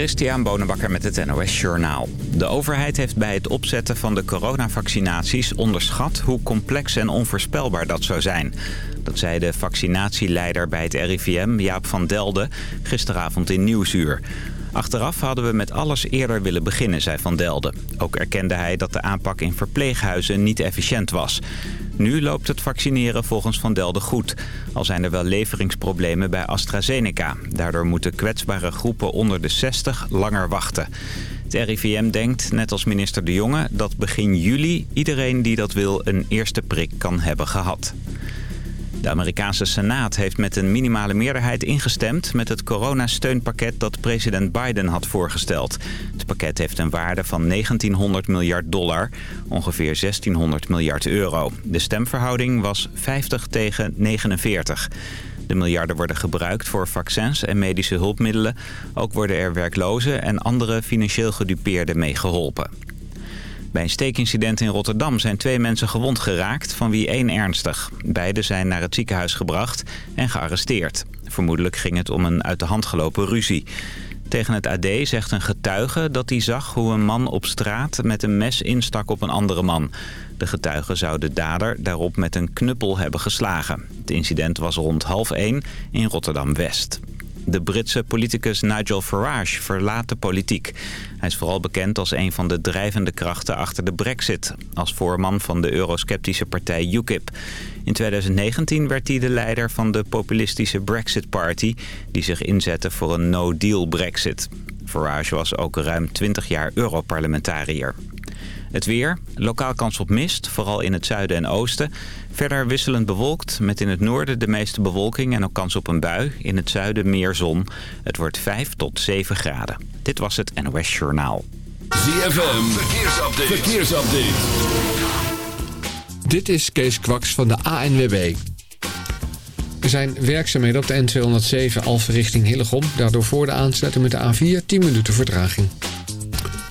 Christian Bonenbakker met het NOS Journaal. De overheid heeft bij het opzetten van de coronavaccinaties onderschat hoe complex en onvoorspelbaar dat zou zijn. Dat zei de vaccinatieleider bij het RIVM, Jaap van Delden, gisteravond in Nieuwsuur. Achteraf hadden we met alles eerder willen beginnen, zei Van Delden. Ook erkende hij dat de aanpak in verpleeghuizen niet efficiënt was. Nu loopt het vaccineren volgens Van Delden goed. Al zijn er wel leveringsproblemen bij AstraZeneca. Daardoor moeten kwetsbare groepen onder de 60 langer wachten. Het RIVM denkt, net als minister De Jonge, dat begin juli iedereen die dat wil een eerste prik kan hebben gehad. De Amerikaanse Senaat heeft met een minimale meerderheid ingestemd... met het coronasteunpakket dat president Biden had voorgesteld. Het pakket heeft een waarde van 1900 miljard dollar, ongeveer 1600 miljard euro. De stemverhouding was 50 tegen 49. De miljarden worden gebruikt voor vaccins en medische hulpmiddelen. Ook worden er werklozen en andere financieel gedupeerden mee geholpen. Bij een steekincident in Rotterdam zijn twee mensen gewond geraakt, van wie één ernstig. Beiden zijn naar het ziekenhuis gebracht en gearresteerd. Vermoedelijk ging het om een uit de hand gelopen ruzie. Tegen het AD zegt een getuige dat hij zag hoe een man op straat met een mes instak op een andere man. De getuige zou de dader daarop met een knuppel hebben geslagen. Het incident was rond half één in Rotterdam-West. De Britse politicus Nigel Farage verlaat de politiek. Hij is vooral bekend als een van de drijvende krachten achter de brexit. Als voorman van de eurosceptische partij UKIP. In 2019 werd hij de leider van de populistische Brexit Party... die zich inzette voor een no-deal brexit. Farage was ook ruim 20 jaar Europarlementariër. Het weer, lokaal kans op mist, vooral in het zuiden en oosten. Verder wisselend bewolkt, met in het noorden de meeste bewolking en ook kans op een bui. In het zuiden meer zon. Het wordt 5 tot 7 graden. Dit was het NOS Journaal. ZFM, verkeersupdate. verkeersupdate. Dit is Kees Kwaks van de ANWB. Er zijn werkzaamheden op de N207 Alphen richting Hillegom. Daardoor voor de aansluiting met de A4 10 minuten vertraging.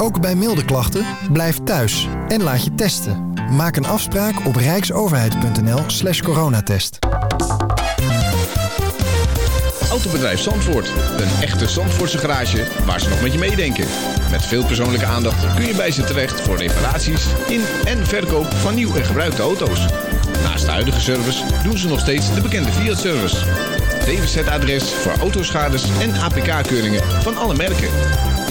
Ook bij milde klachten, blijf thuis en laat je testen. Maak een afspraak op rijksoverheid.nl slash coronatest. Autobedrijf Zandvoort. Een echte Zandvoortse garage waar ze nog met je meedenken. Met veel persoonlijke aandacht kun je bij ze terecht voor reparaties in en verkoop van nieuw en gebruikte auto's. Naast de huidige service doen ze nog steeds de bekende Fiat-service. DWZ-adres voor autoschades en APK-keuringen van alle merken.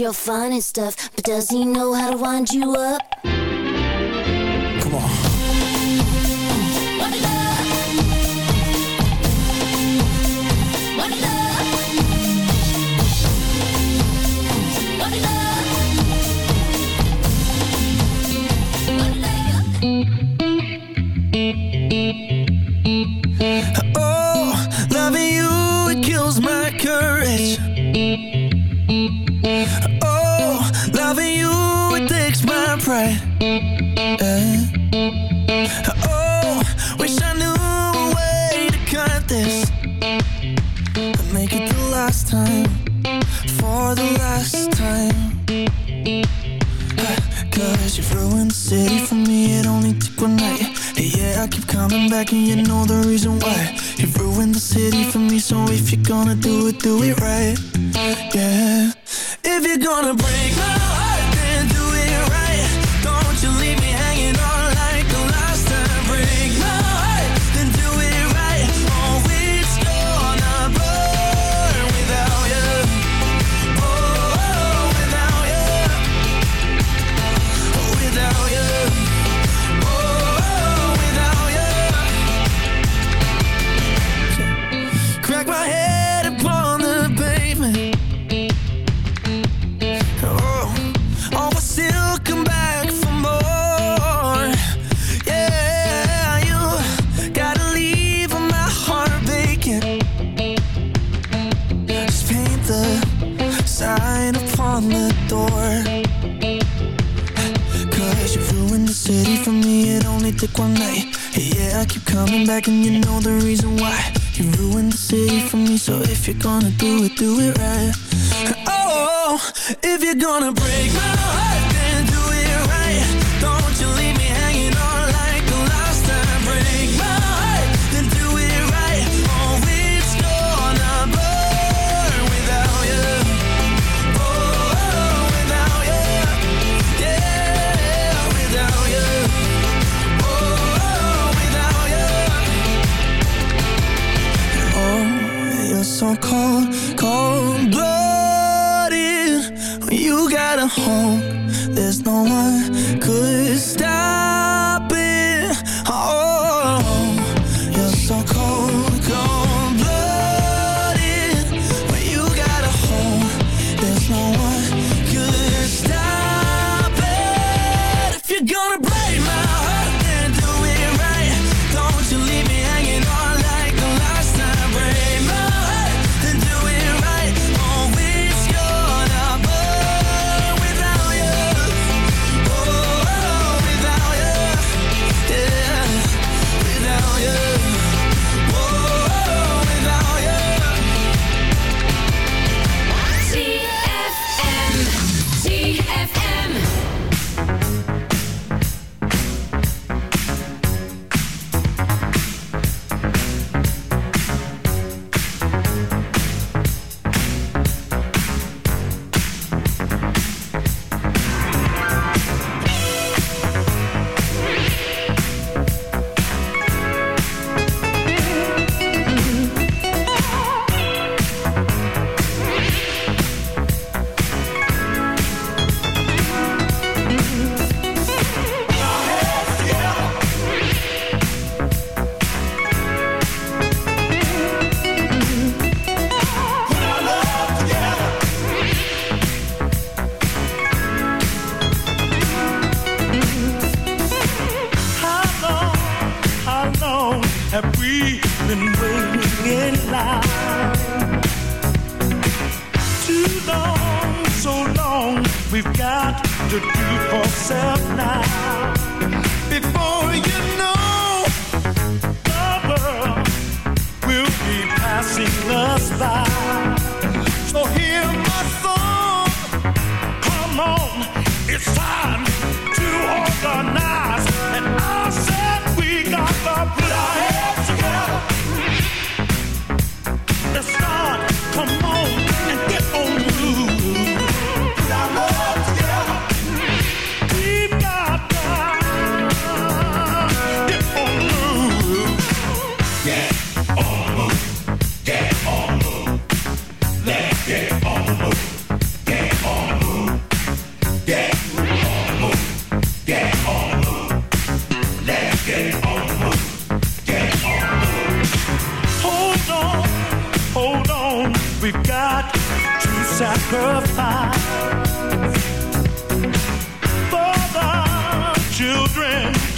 your funny stuff, but does he know how to wind you up? back and you know the reason why. You ruined the city for me, so if you're gonna do it, do it right, yeah.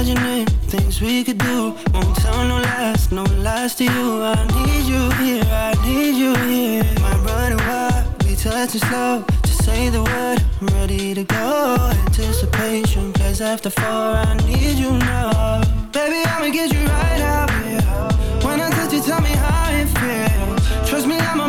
imagining things we could do. Won't tell no lies, no lies to you. I need you here, I need you here. My body, why we touching slow. Just say the word, I'm ready to go. Anticipation, cause after four I need you now. Baby, I'ma get you right out here. When I touch you, tell me how it feels. Trust me, I'm a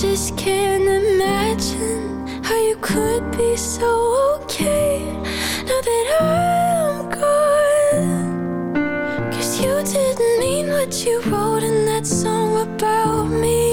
just can't imagine how you could be so okay now that I'm gone. Cause you didn't mean what you wrote in that song about me.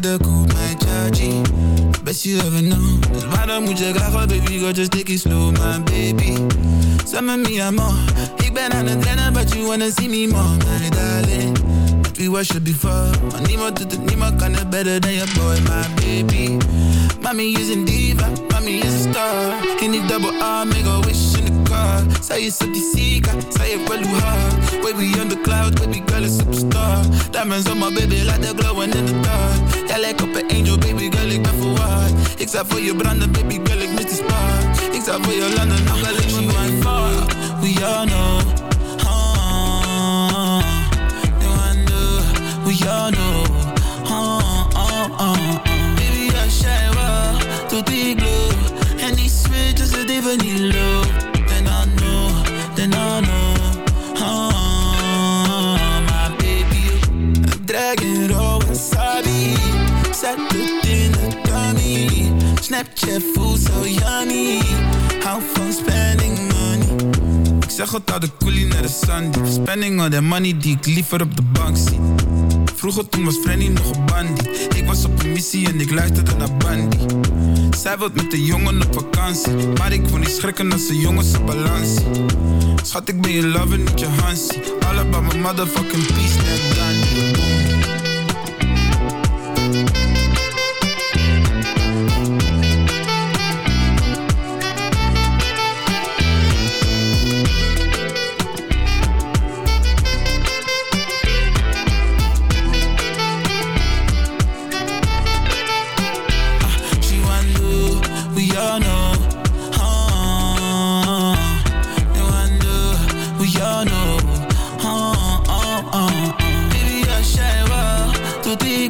Over de koop Mijn chargy Best you ever know Dus waarom moet je graag baby girl just take it slow my baby Zeg me mi amor Ik ben aan het rennen but you wanna see me more My darling Want we worship before Maar niemand doet het, niemand kan het better than your boy my baby Mommy is een diva, mommy is een star In die double R, make a wish the car Zij is op die zika, zij heeft wel hoe hard Baby on the cloud, baby girl is superstar. Diamonds on my baby, like they're glowing in the dark. Jij lijkt op een angel, baby girl, ik ben verwaard Ik zou voor je branden, baby girl, ik mis die spark. Ik zou voor je landen, nog wel me mijn fuck We all know We all know uh, uh, uh, Baby, I shine well tot die glow. En die switch is het even niet Snapchat voelt zo yummy Hou van spending money. Ik zeg het al de coolie naar de Sunday Spending all that money die ik liever op de bank zie. Vroeger toen was Frenny nog een bandie Ik was op een missie en ik luisterde naar Bandy. Zij wilt met de jongen op vakantie Maar ik wil niet schrikken als de jongens op balans Schat ik ben je lover, niet je Hansie. All about my motherfucking peace, to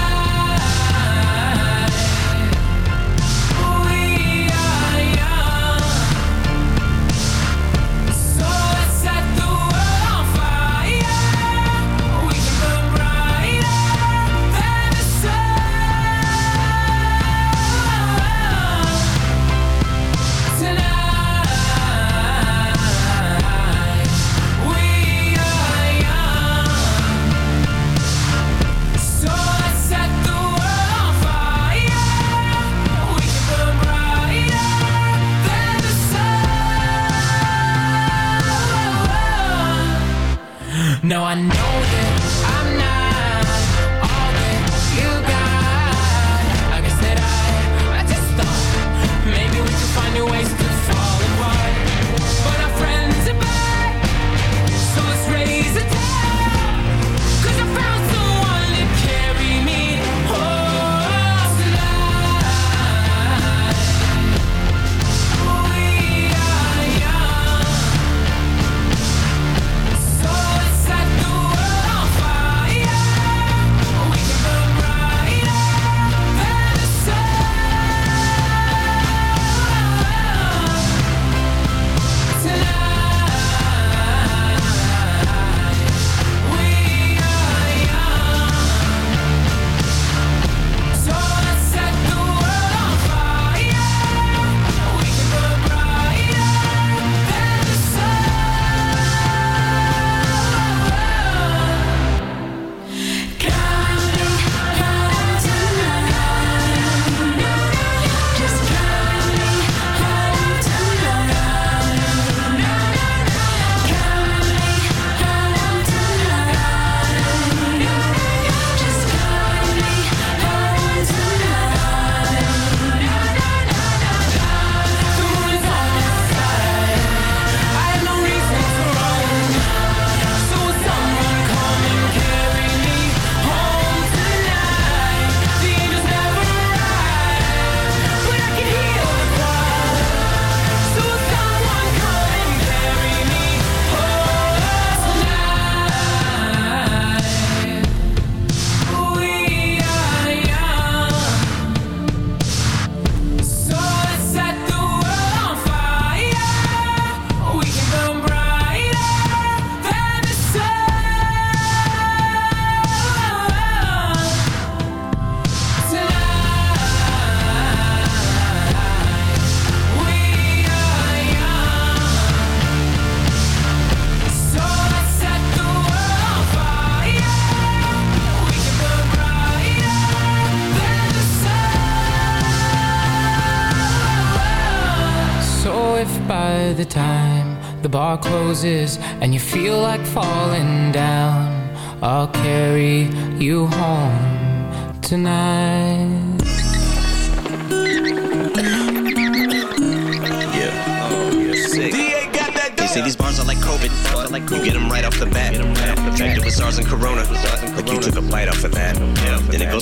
like fall.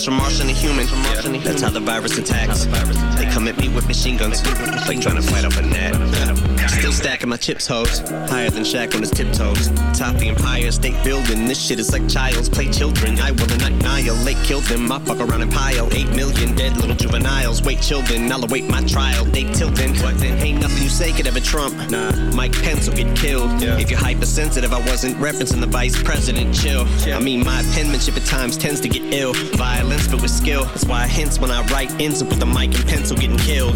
From Martian to human. That's how the virus attacks. They come at me with machine guns, like trying to fight off a net. Still stacking my chips, hoes. Higher than Shaq on his tiptoes. Top the Empire State Building. This shit is like child's play children. I will annihilate, kill them. I fuck around and pile. Eight million dead little juveniles. Wait, children. I'll await my trial. They then. But then ain't nothing you say could ever trump. Nah, Mike Pence will get killed. If you're hypersensitive, I wasn't referencing the vice president. Chill. I mean, my penmanship at times tends to get ill. Violence, but with skill. That's why I hints when I write ends up with a mic and pencil getting killed.